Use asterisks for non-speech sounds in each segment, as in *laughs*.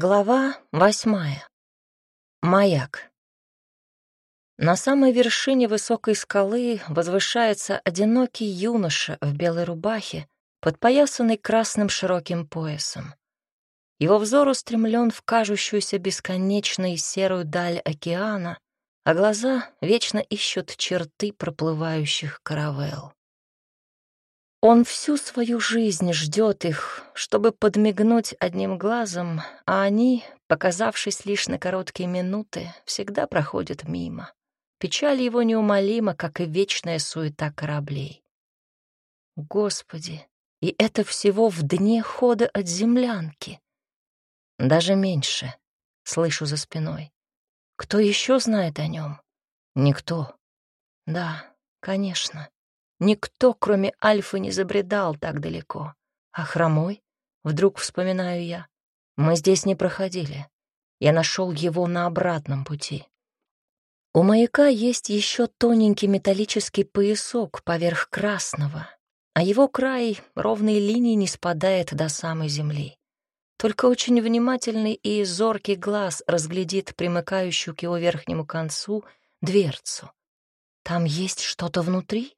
Глава восьмая. Маяк. На самой вершине высокой скалы возвышается одинокий юноша в белой рубахе, подпоясанный красным широким поясом. Его взор устремлен в кажущуюся бесконечной серую даль океана, а глаза вечно ищут черты проплывающих каравелл. Он всю свою жизнь ждет их, чтобы подмигнуть одним глазом, а они, показавшись лишь на короткие минуты, всегда проходят мимо. Печаль его неумолима, как и вечная суета кораблей. Господи, и это всего в дне хода от землянки. Даже меньше, слышу за спиной. Кто еще знает о нем? Никто. Да, конечно. Никто, кроме Альфы, не забредал так далеко. А хромой? Вдруг вспоминаю я. Мы здесь не проходили. Я нашел его на обратном пути. У маяка есть еще тоненький металлический поясок поверх красного, а его край ровной линии не спадает до самой земли. Только очень внимательный и зоркий глаз разглядит примыкающую к его верхнему концу дверцу. Там есть что-то внутри?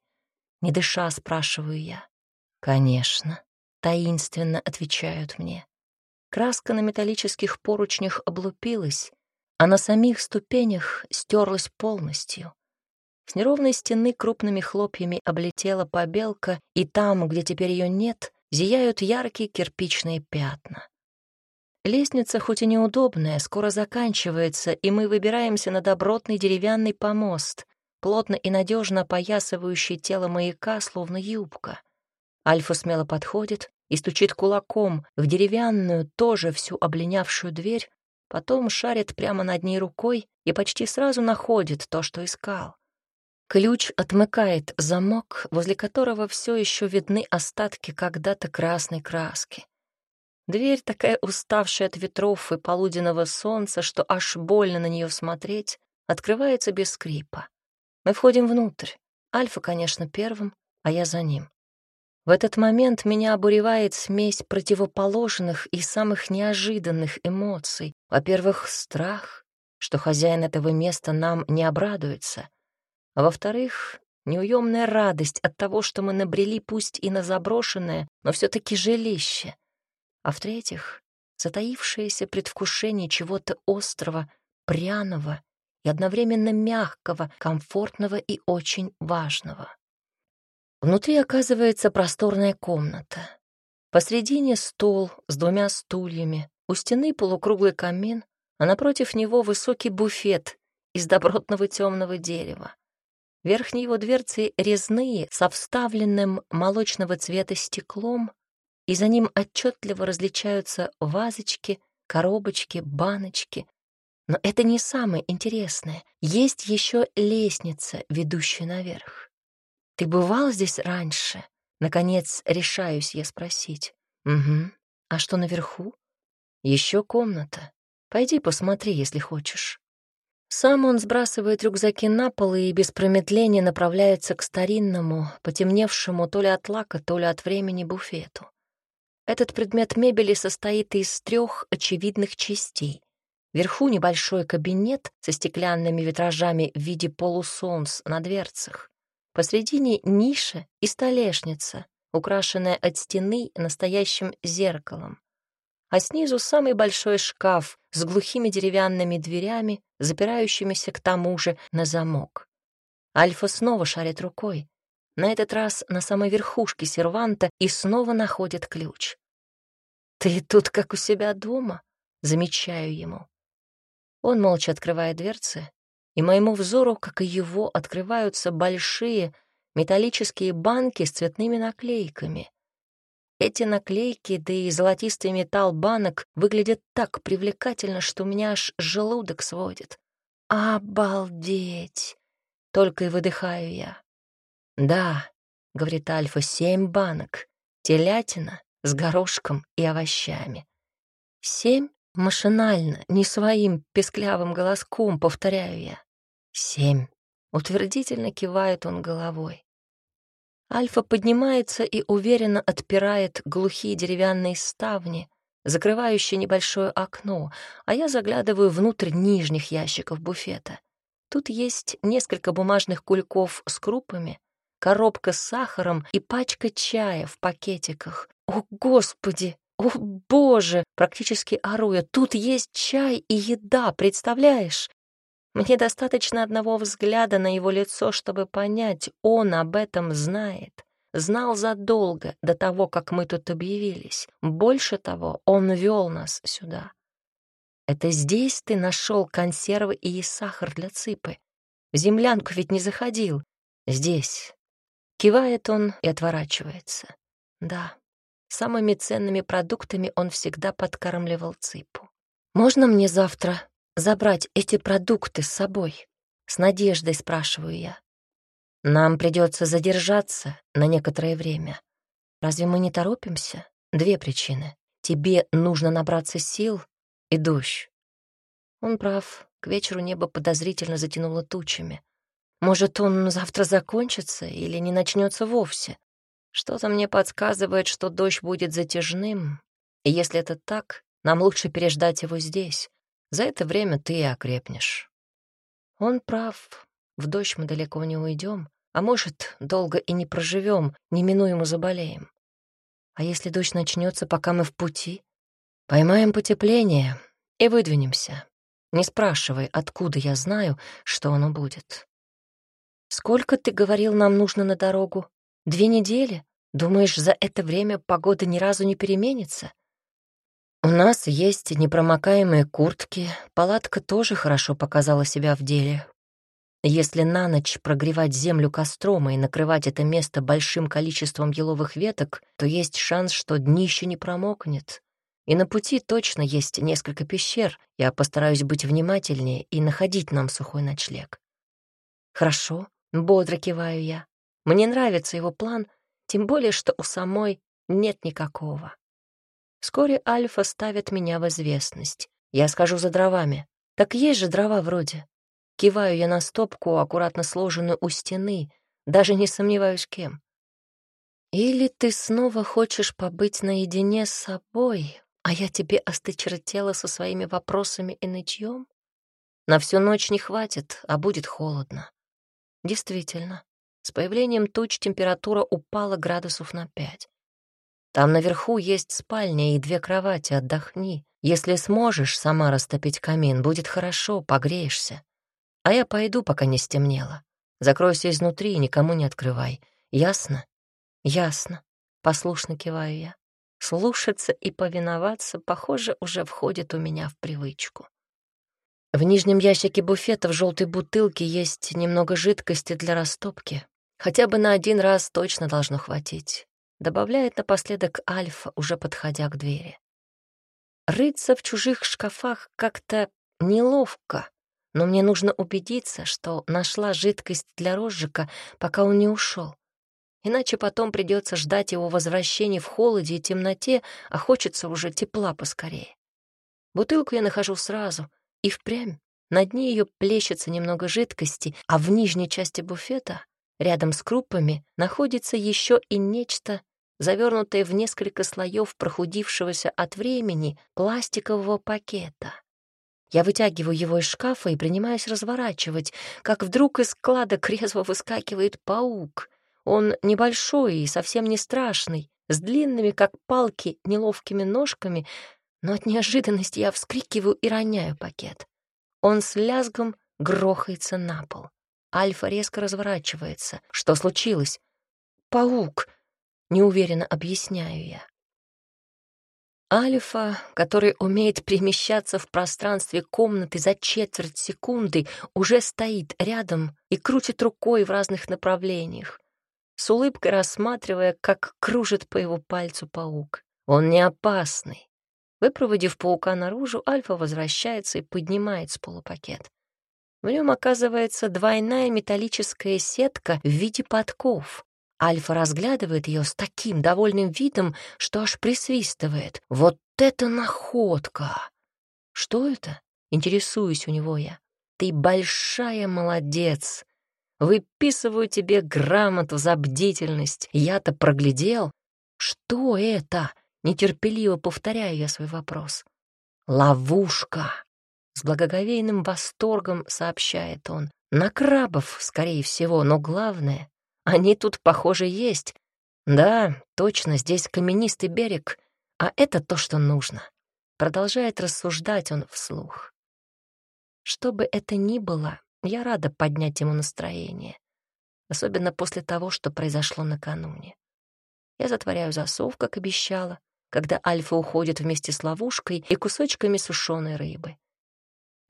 Не дыша, спрашиваю я. Конечно, таинственно отвечают мне. Краска на металлических поручнях облупилась, а на самих ступенях стерлась полностью. С неровной стены крупными хлопьями облетела побелка, и там, где теперь ее нет, зияют яркие кирпичные пятна. Лестница, хоть и неудобная, скоро заканчивается, и мы выбираемся на добротный деревянный помост, плотно и надежно опоясывающий тело маяка, словно юбка. Альфа смело подходит и стучит кулаком в деревянную, тоже всю облинявшую дверь, потом шарит прямо над ней рукой и почти сразу находит то, что искал. Ключ отмыкает замок, возле которого все еще видны остатки когда-то красной краски. Дверь такая уставшая от ветров и полуденного солнца, что аж больно на нее смотреть, открывается без скрипа. Мы входим внутрь. Альфа, конечно, первым, а я за ним. В этот момент меня обуревает смесь противоположных и самых неожиданных эмоций. Во-первых, страх, что хозяин этого места нам не обрадуется. А во-вторых, неуемная радость от того, что мы набрели пусть и на заброшенное, но все таки жилище. А в-третьих, затаившееся предвкушение чего-то острого, пряного и одновременно мягкого, комфортного и очень важного. Внутри оказывается просторная комната. Посредине стол с двумя стульями, у стены полукруглый камин, а напротив него высокий буфет из добротного темного дерева. Верхние его дверцы резные, со вставленным молочного цвета стеклом, и за ним отчетливо различаются вазочки, коробочки, баночки, но это не самое интересное. Есть еще лестница, ведущая наверх. Ты бывал здесь раньше? Наконец, решаюсь я спросить. Угу. А что наверху? Еще комната. Пойди посмотри, если хочешь. Сам он сбрасывает рюкзаки на пол и без промедления направляется к старинному, потемневшему то ли от лака, то ли от времени буфету. Этот предмет мебели состоит из трех очевидных частей. Вверху небольшой кабинет со стеклянными витражами в виде полусолнц на дверцах. Посредине ниша и столешница, украшенная от стены настоящим зеркалом. А снизу самый большой шкаф с глухими деревянными дверями, запирающимися к тому же на замок. Альфа снова шарит рукой. На этот раз на самой верхушке серванта и снова находит ключ. «Ты тут как у себя дома?» — замечаю ему. Он молча открывает дверцы, и моему взору, как и его, открываются большие металлические банки с цветными наклейками. Эти наклейки, да и золотистый металл банок выглядят так привлекательно, что у меня аж желудок сводит. «Обалдеть!» — только и выдыхаю я. «Да», — говорит Альфа, — «семь банок. Телятина с горошком и овощами». «Семь?» Машинально, не своим песклявым голоском повторяю я. Семь. Утвердительно кивает он головой. Альфа поднимается и уверенно отпирает глухие деревянные ставни, закрывающее небольшое окно, а я заглядываю внутрь нижних ящиков буфета. Тут есть несколько бумажных кульков с крупами, коробка с сахаром и пачка чая в пакетиках. О, Господи! О, Боже! Практически оруя. Тут есть чай и еда, представляешь? Мне достаточно одного взгляда на его лицо, чтобы понять, он об этом знает. Знал задолго до того, как мы тут объявились. Больше того, он вел нас сюда. Это здесь ты нашел консервы и сахар для цыпы. В землянку ведь не заходил. Здесь. Кивает он и отворачивается. Да, самыми ценными продуктами он всегда подкармливал цыпу. «Можно мне завтра забрать эти продукты с собой?» С надеждой спрашиваю я. «Нам придется задержаться на некоторое время. Разве мы не торопимся? Две причины. Тебе нужно набраться сил и дождь. Он прав. К вечеру небо подозрительно затянуло тучами. Может, он завтра закончится или не начнется вовсе? Что-то мне подсказывает, что дождь будет затяжным. И если это так, нам лучше переждать его здесь. За это время ты и окрепнешь. Он прав. В дождь мы далеко не уйдем, а может, долго и не проживем, неминуемо заболеем. А если дождь начнется, пока мы в пути? Поймаем потепление и выдвинемся. Не спрашивай, откуда я знаю, что оно будет. Сколько, ты говорил, нам нужно на дорогу? Две недели? Думаешь, за это время погода ни разу не переменится? У нас есть непромокаемые куртки, палатка тоже хорошо показала себя в деле. Если на ночь прогревать землю костром и накрывать это место большим количеством еловых веток, то есть шанс, что днище не промокнет. И на пути точно есть несколько пещер. Я постараюсь быть внимательнее и находить нам сухой ночлег. Хорошо, бодро киваю я. Мне нравится его план, тем более, что у самой нет никакого. Вскоре Альфа ставит меня в известность. Я скажу за дровами. Так есть же дрова вроде. Киваю я на стопку, аккуратно сложенную у стены, даже не сомневаюсь, кем. Или ты снова хочешь побыть наедине с собой, а я тебе осточертела со своими вопросами и нытьем? На всю ночь не хватит, а будет холодно. Действительно, с появлением туч температура упала градусов на пять. Там наверху есть спальня и две кровати, отдохни. Если сможешь сама растопить камин, будет хорошо, погреешься. А я пойду, пока не стемнело. Закройся изнутри и никому не открывай. Ясно? Ясно. Послушно киваю я. Слушаться и повиноваться, похоже, уже входит у меня в привычку. В нижнем ящике буфета в желтой бутылке есть немного жидкости для растопки. Хотя бы на один раз точно должно хватить. Добавляет напоследок Альфа, уже подходя к двери. Рыться в чужих шкафах как-то неловко, но мне нужно убедиться, что нашла жидкость для розжига, пока он не ушел. Иначе потом придется ждать его возвращения в холоде и темноте, а хочется уже тепла поскорее. Бутылку я нахожу сразу, и впрямь. На дне ее плещется немного жидкости, а в нижней части буфета, рядом с крупами, находится еще и нечто, завернутое в несколько слоев прохудившегося от времени пластикового пакета. Я вытягиваю его из шкафа и принимаюсь разворачивать, как вдруг из складок *laughs* резво выскакивает паук. Он небольшой и совсем не страшный, с длинными, как палки, неловкими ножками, но от неожиданности я вскрикиваю и роняю пакет. Он с лязгом грохается на пол. Альфа резко разворачивается. Что случилось? «Паук!» — неуверенно объясняю я. Альфа, который умеет перемещаться в пространстве комнаты за четверть секунды, уже стоит рядом и крутит рукой в разных направлениях, с улыбкой рассматривая, как кружит по его пальцу паук. Он не опасный. Выпроводив паука наружу, Альфа возвращается и поднимает с пола пакет. В нем оказывается двойная металлическая сетка в виде подков. Альфа разглядывает ее с таким довольным видом, что аж присвистывает. «Вот это находка!» «Что это?» — интересуюсь у него я. «Ты большая молодец! Выписываю тебе грамоту за бдительность. Я-то проглядел. Что это?» Нетерпеливо повторяю я свой вопрос. «Ловушка!» С благоговейным восторгом сообщает он. На крабов, скорее всего, но главное, они тут, похоже, есть. Да, точно, здесь каменистый берег, а это то, что нужно. Продолжает рассуждать он вслух. Что бы это ни было, я рада поднять ему настроение, особенно после того, что произошло накануне. Я затворяю засов, как обещала, когда Альфа уходит вместе с ловушкой и кусочками сушеной рыбы.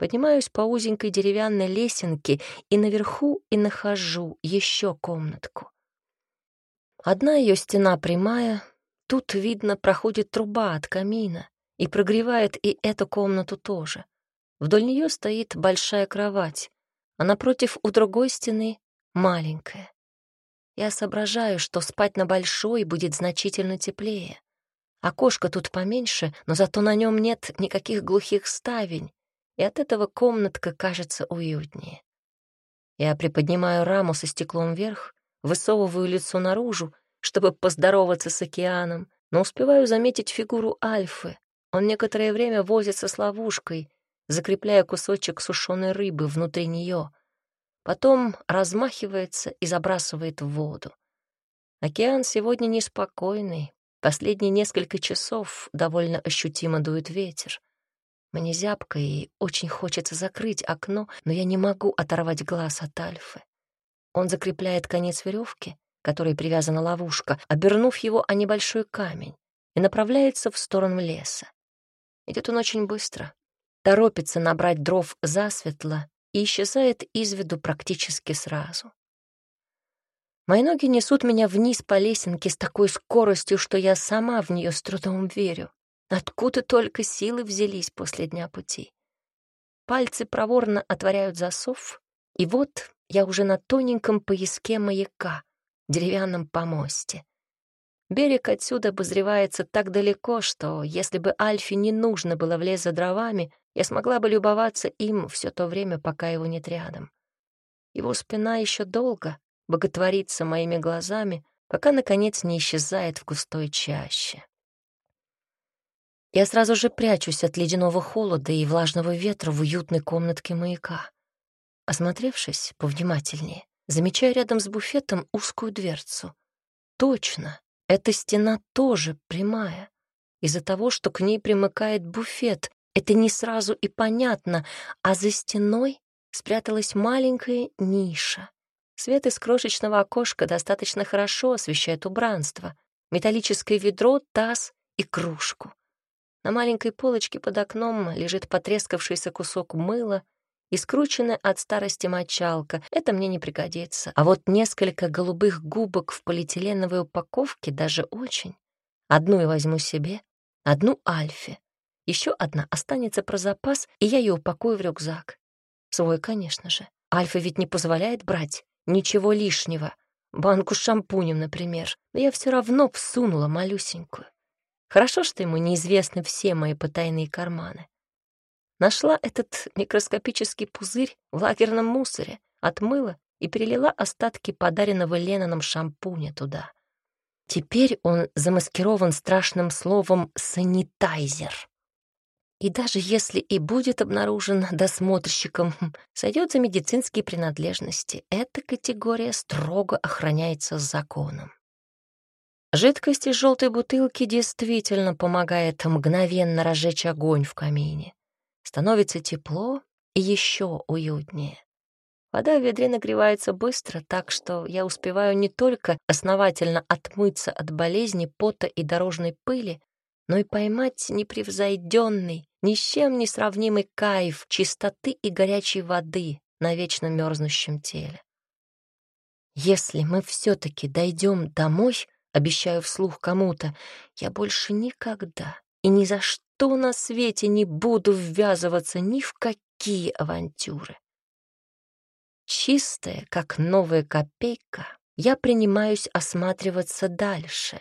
Поднимаюсь по узенькой деревянной лесенке и наверху и нахожу еще комнатку. Одна ее стена прямая, тут, видно, проходит труба от камина и прогревает и эту комнату тоже. Вдоль нее стоит большая кровать, а напротив у другой стены маленькая. Я соображаю, что спать на большой будет значительно теплее. Окошко тут поменьше, но зато на нем нет никаких глухих ставень, и от этого комнатка кажется уютнее. Я приподнимаю раму со стеклом вверх, высовываю лицо наружу, чтобы поздороваться с океаном, но успеваю заметить фигуру Альфы. Он некоторое время возится с ловушкой, закрепляя кусочек сушеной рыбы внутри нее. Потом размахивается и забрасывает в воду. Океан сегодня неспокойный. Последние несколько часов довольно ощутимо дует ветер. Мне зябко и очень хочется закрыть окно, но я не могу оторвать глаз от Альфы. Он закрепляет конец веревки, которой привязана ловушка, обернув его о небольшой камень, и направляется в сторону леса. Идет он очень быстро, торопится набрать дров засветло и исчезает из виду практически сразу. Мои ноги несут меня вниз по лесенке с такой скоростью, что я сама в нее с трудом верю. Откуда только силы взялись после дня пути? Пальцы проворно отворяют засов, и вот я уже на тоненьком пояске маяка, деревянном помосте. Берег отсюда обозревается так далеко, что если бы Альфе не нужно было влезть за дровами, я смогла бы любоваться им все то время, пока его нет рядом. Его спина еще долго боготворится моими глазами, пока, наконец, не исчезает в густой чаще. Я сразу же прячусь от ледяного холода и влажного ветра в уютной комнатке маяка. Осмотревшись повнимательнее, замечаю рядом с буфетом узкую дверцу. Точно, эта стена тоже прямая. Из-за того, что к ней примыкает буфет, это не сразу и понятно, а за стеной спряталась маленькая ниша. Свет из крошечного окошка достаточно хорошо освещает убранство. Металлическое ведро, таз и кружку. На маленькой полочке под окном лежит потрескавшийся кусок мыла и скрученная от старости мочалка. Это мне не пригодится. А вот несколько голубых губок в полиэтиленовой упаковке даже очень. Одну я возьму себе, одну Альфе. Еще одна останется про запас, и я ее упакую в рюкзак. Свой, конечно же. Альфа ведь не позволяет брать ничего лишнего. Банку с шампунем, например. Но я все равно всунула малюсенькую. Хорошо, что ему неизвестны все мои потайные карманы. Нашла этот микроскопический пузырь в лагерном мусоре, отмыла и перелила остатки подаренного Ленноном шампуня туда. Теперь он замаскирован страшным словом «санитайзер». И даже если и будет обнаружен досмотрщиком, *laughs* сойдет за медицинские принадлежности. Эта категория строго охраняется законом. Жидкость из желтой бутылки действительно помогает мгновенно разжечь огонь в камине. Становится тепло и еще уютнее. Вода в ведре нагревается быстро, так что я успеваю не только основательно отмыться от болезни, пота и дорожной пыли, но и поймать непревзойденный, ни с чем не сравнимый кайф чистоты и горячей воды на вечно мерзнущем теле. Если мы все-таки дойдем домой, обещаю вслух кому-то, я больше никогда и ни за что на свете не буду ввязываться ни в какие авантюры. Чистая, как новая копейка, я принимаюсь осматриваться дальше.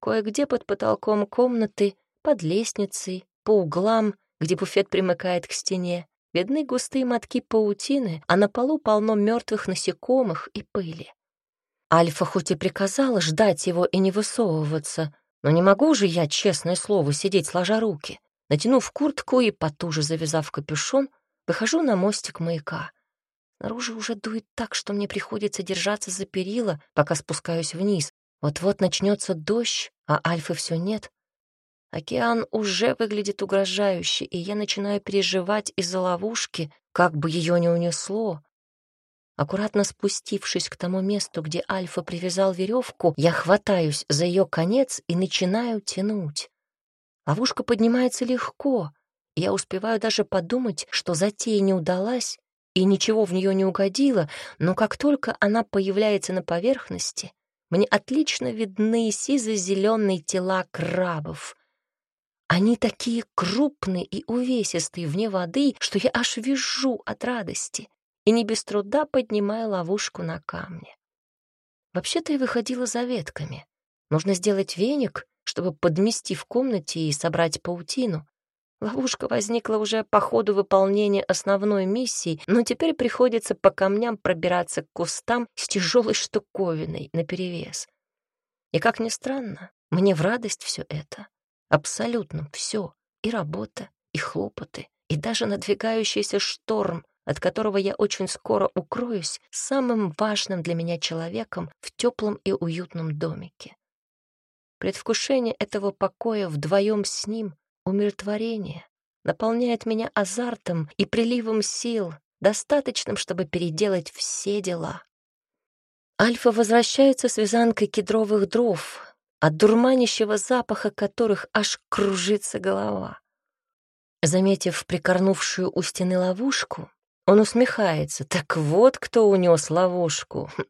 Кое-где под потолком комнаты, под лестницей, по углам, где буфет примыкает к стене, видны густые мотки паутины, а на полу полно мертвых насекомых и пыли. Альфа хоть и приказала ждать его и не высовываться, Но не могу же я, честное слово, сидеть сложа руки. Натянув куртку и потуже завязав капюшон, выхожу на мостик маяка. Снаружи уже дует так, что мне приходится держаться за перила, пока спускаюсь вниз. Вот-вот начнется дождь, а Альфы все нет. Океан уже выглядит угрожающе, и я начинаю переживать из-за ловушки, как бы ее не унесло. Аккуратно спустившись к тому месту, где Альфа привязал веревку, я хватаюсь за ее конец и начинаю тянуть. Ловушка поднимается легко, я успеваю даже подумать, что затея не удалась и ничего в нее не угодило, но как только она появляется на поверхности, мне отлично видны сизо-зеленые тела крабов. Они такие крупные и увесистые вне воды, что я аж вижу от радости и не без труда поднимаю ловушку на камне. Вообще-то я выходила за ветками. Нужно сделать веник, чтобы подмести в комнате и собрать паутину. Ловушка возникла уже по ходу выполнения основной миссии, но теперь приходится по камням пробираться к кустам с тяжелой штуковиной наперевес. И, как ни странно, мне в радость все это. Абсолютно все. И работа, и хлопоты, и даже надвигающийся шторм, от которого я очень скоро укроюсь самым важным для меня человеком в теплом и уютном домике. Предвкушение этого покоя вдвоем с ним, умиротворение, наполняет меня азартом и приливом сил, достаточным, чтобы переделать все дела. Альфа возвращается с вязанкой кедровых дров, от дурманящего запаха которых аж кружится голова. Заметив прикорнувшую у стены ловушку, он усмехается. Так вот, кто унес ловушку. *laughs*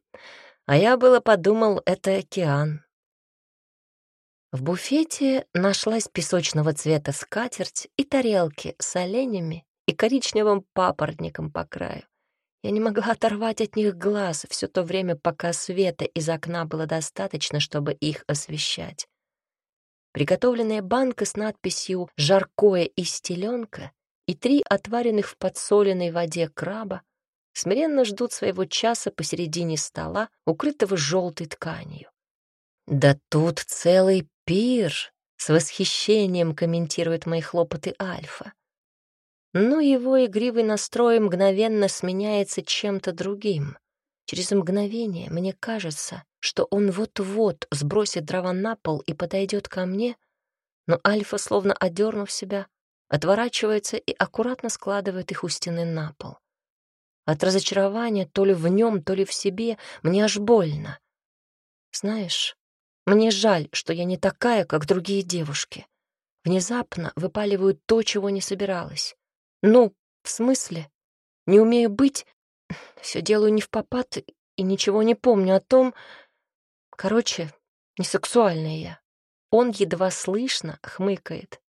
А я было подумал, это океан. В буфете нашлась песочного цвета скатерть и тарелки с оленями и коричневым папоротником по краю. Я не могла оторвать от них глаз все то время, пока света из окна было достаточно, чтобы их освещать. Приготовленная банка с надписью «Жаркое из теленка» и три отваренных в подсоленной воде краба смиренно ждут своего часа посередине стола, укрытого желтой тканью. «Да тут целый пир!» — с восхищением комментирует мои хлопоты Альфа. Но его игривый настрой мгновенно сменяется чем-то другим. Через мгновение мне кажется, что он вот-вот сбросит дрова на пол и подойдет ко мне, но Альфа, словно одернув себя, отворачивается и аккуратно складывает их у стены на пол. От разочарования то ли в нем, то ли в себе мне аж больно. Знаешь, мне жаль, что я не такая, как другие девушки. Внезапно выпаливаю то, чего не собиралась. Ну, в смысле? Не умею быть, *sniffs* все делаю не в попад и ничего не помню о том... Короче, не сексуальная я. Он едва слышно хмыкает.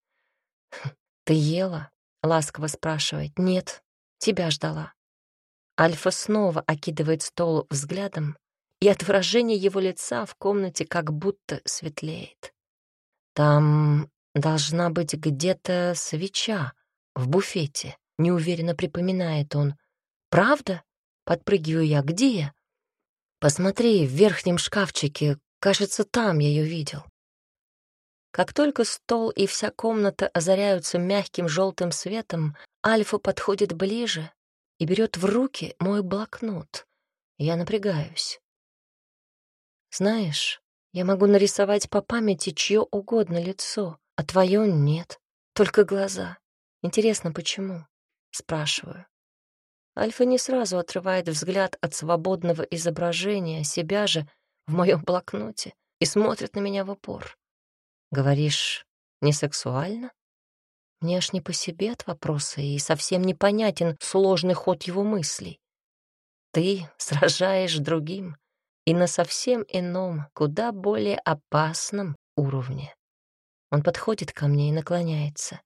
«Ты ела?» — ласково спрашивает. «Нет, тебя ждала». Альфа снова окидывает стол взглядом, и от выражения его лица в комнате как будто светлеет. «Там должна быть где-то свеча в буфете», — неуверенно припоминает он. «Правда?» — подпрыгиваю я. «Где?» «Посмотри, в верхнем шкафчике. Кажется, там я ее видел». Как только стол и вся комната озаряются мягким желтым светом, Альфа подходит ближе и берет в руки мой блокнот. Я напрягаюсь. Знаешь, я могу нарисовать по памяти чье угодно лицо, а твое нет, только глаза. Интересно, почему? Спрашиваю. Альфа не сразу отрывает взгляд от свободного изображения себя же в моем блокноте и смотрит на меня в упор. Говоришь, не сексуально? Мне аж не по себе от вопроса, и совсем непонятен сложный ход его мыслей. Ты сражаешь другим, и на совсем ином, куда более опасном уровне. Он подходит ко мне и наклоняется.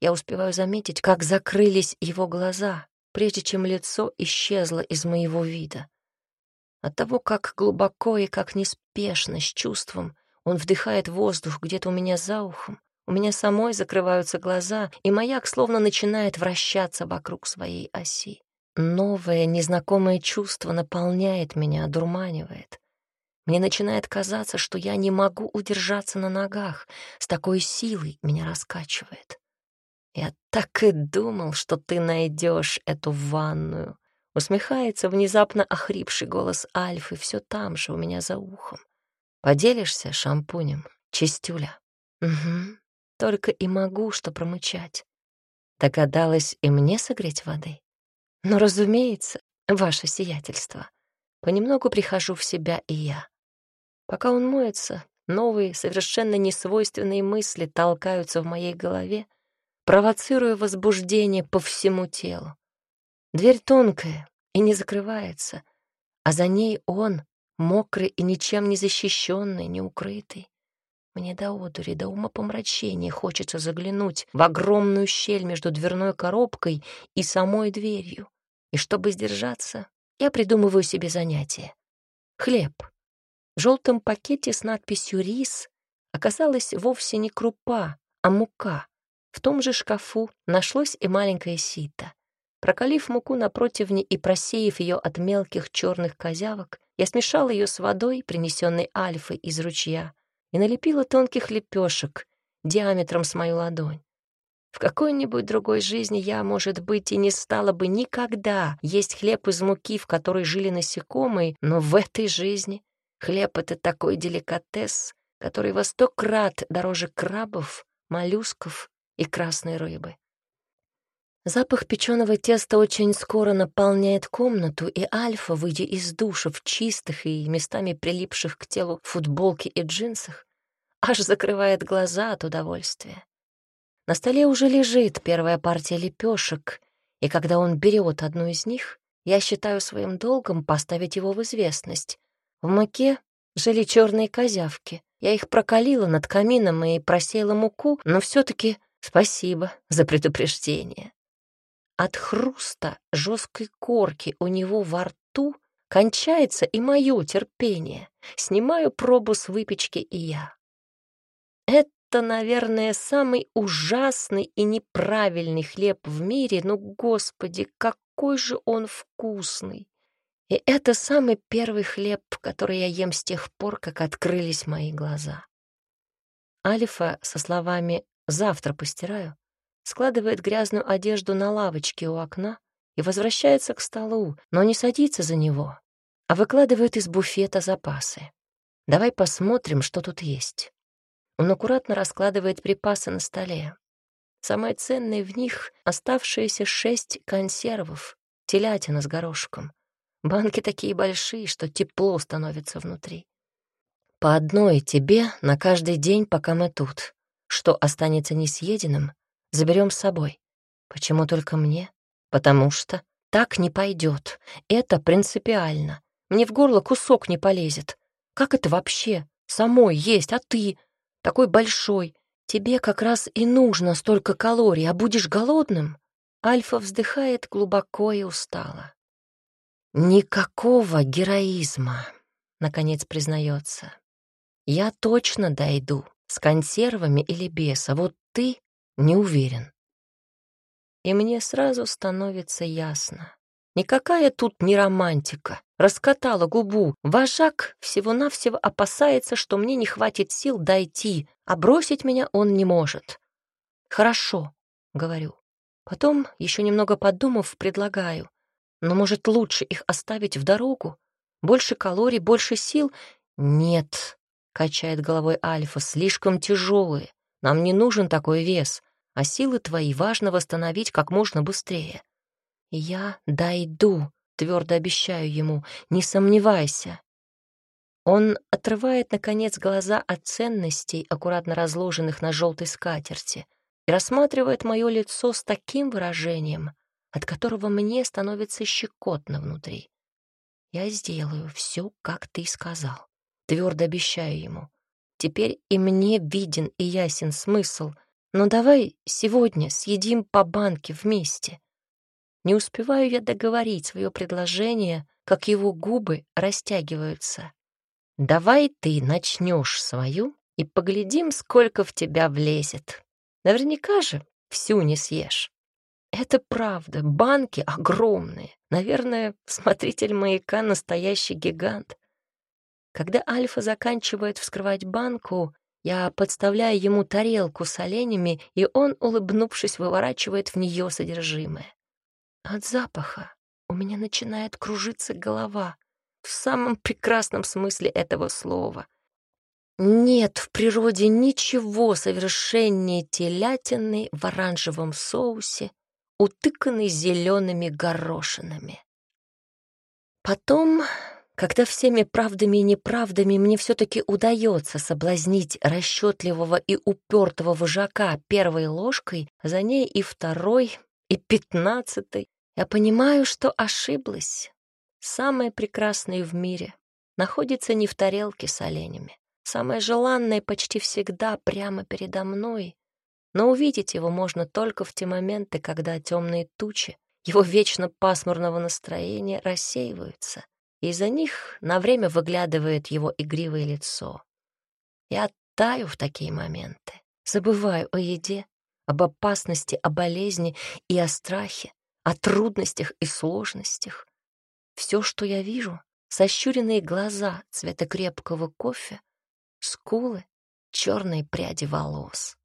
Я успеваю заметить, как закрылись его глаза, прежде чем лицо исчезло из моего вида. От того, как глубоко и как неспешно, с чувством, он вдыхает воздух где-то у меня за ухом. У меня самой закрываются глаза, и маяк словно начинает вращаться вокруг своей оси. Новое, незнакомое чувство наполняет меня, одурманивает. Мне начинает казаться, что я не могу удержаться на ногах, с такой силой меня раскачивает. Я так и думал, что ты найдешь эту ванную. Усмехается внезапно охрипший голос Альфы, все там же, у меня за ухом. Поделишься шампунем, чистюля? Угу. Только и могу что промычать. Догадалась и мне согреть воды? Ну, разумеется, ваше сиятельство. Понемногу прихожу в себя и я. Пока он моется, новые, совершенно несвойственные мысли толкаются в моей голове, провоцируя возбуждение по всему телу. Дверь тонкая и не закрывается, а за ней он, мокрый и ничем не защищенный, не укрытый. Мне до одури, до ума помрачения хочется заглянуть в огромную щель между дверной коробкой и самой дверью. И чтобы сдержаться, я придумываю себе занятие. Хлеб. В желтом пакете с надписью «Рис» оказалась вовсе не крупа, а мука. В том же шкафу нашлось и маленькое сито. Прокалив муку на противне и просеяв ее от мелких черных козявок, я смешала ее с водой, принесенной альфой из ручья, и налепила тонких лепешек диаметром с мою ладонь. В какой-нибудь другой жизни я, может быть, и не стала бы никогда есть хлеб из муки, в которой жили насекомые, но в этой жизни хлеб — это такой деликатес, который во сто крат дороже крабов, моллюсков и красной рыбы. Запах печеного теста очень скоро наполняет комнату, и Альфа, выйдя из душа в чистых и местами прилипших к телу футболке и джинсах, аж закрывает глаза от удовольствия. На столе уже лежит первая партия лепешек, и когда он берет одну из них, я считаю своим долгом поставить его в известность. В муке жили черные козявки. Я их прокалила над камином и просеяла муку, но все таки спасибо за предупреждение. От хруста жесткой корки у него во рту кончается и мое терпение. Снимаю пробу с выпечки и я. Это, наверное, самый ужасный и неправильный хлеб в мире, но, господи, какой же он вкусный! И это самый первый хлеб, который я ем с тех пор, как открылись мои глаза. Алифа со словами «завтра постираю» складывает грязную одежду на лавочке у окна и возвращается к столу, но не садится за него, а выкладывает из буфета запасы. Давай посмотрим, что тут есть. Он аккуратно раскладывает припасы на столе. Самое ценное в них — оставшиеся шесть консервов, телятина с горошком. Банки такие большие, что тепло становится внутри. По одной тебе на каждый день, пока мы тут. Что останется несъеденным, Заберем с собой. Почему только мне? Потому что так не пойдет. Это принципиально. Мне в горло кусок не полезет. Как это вообще? Самой есть, а ты? Такой большой. Тебе как раз и нужно столько калорий, а будешь голодным? Альфа вздыхает глубоко и устало. Никакого героизма, наконец признается. Я точно дойду, с консервами или без, а вот ты не уверен. И мне сразу становится ясно. Никакая тут не романтика. Раскатала губу. Вожак всего-навсего опасается, что мне не хватит сил дойти, а бросить меня он не может. «Хорошо», — говорю. Потом, еще немного подумав, предлагаю. Но, может, лучше их оставить в дорогу? Больше калорий, больше сил? Нет, — качает головой Альфа, — слишком тяжелые. Нам не нужен такой вес, а силы твои важно восстановить как можно быстрее. Я дойду, твердо обещаю ему, не сомневайся. Он отрывает, наконец, глаза от ценностей, аккуратно разложенных на желтой скатерти, и рассматривает мое лицо с таким выражением, от которого мне становится щекотно внутри. Я сделаю все, как ты сказал. Твердо обещаю ему. Теперь и мне виден и ясен смысл, но давай сегодня съедим по банке вместе. Не успеваю я договорить свое предложение, как его губы растягиваются. Давай ты начнешь свою и поглядим, сколько в тебя влезет. Наверняка же всю не съешь. Это правда, банки огромные. Наверное, смотритель маяка — настоящий гигант. Когда Альфа заканчивает вскрывать банку, я подставляю ему тарелку с оленями, и он, улыбнувшись, выворачивает в нее содержимое. От запаха у меня начинает кружиться голова в самом прекрасном смысле этого слова. Нет в природе ничего совершеннее телятины в оранжевом соусе, утыканной зелеными горошинами. Потом, когда всеми правдами и неправдами мне все-таки удается соблазнить расчетливого и упертого вожака первой ложкой, за ней и второй, и пятнадцатой, я понимаю, что ошиблась. Самое прекрасное в мире находится не в тарелке с оленями. Самое желанное почти всегда прямо передо мной, но увидеть его можно только в те моменты, когда темные тучи его вечно пасмурного настроения рассеиваются, из-за них на время выглядывает его игривое лицо. Я таю в такие моменты, забываю о еде, об опасности, о болезни и о страхе, о трудностях и сложностях. Все, что я вижу, сощуренные глаза цвета крепкого кофе, скулы, черные пряди волос.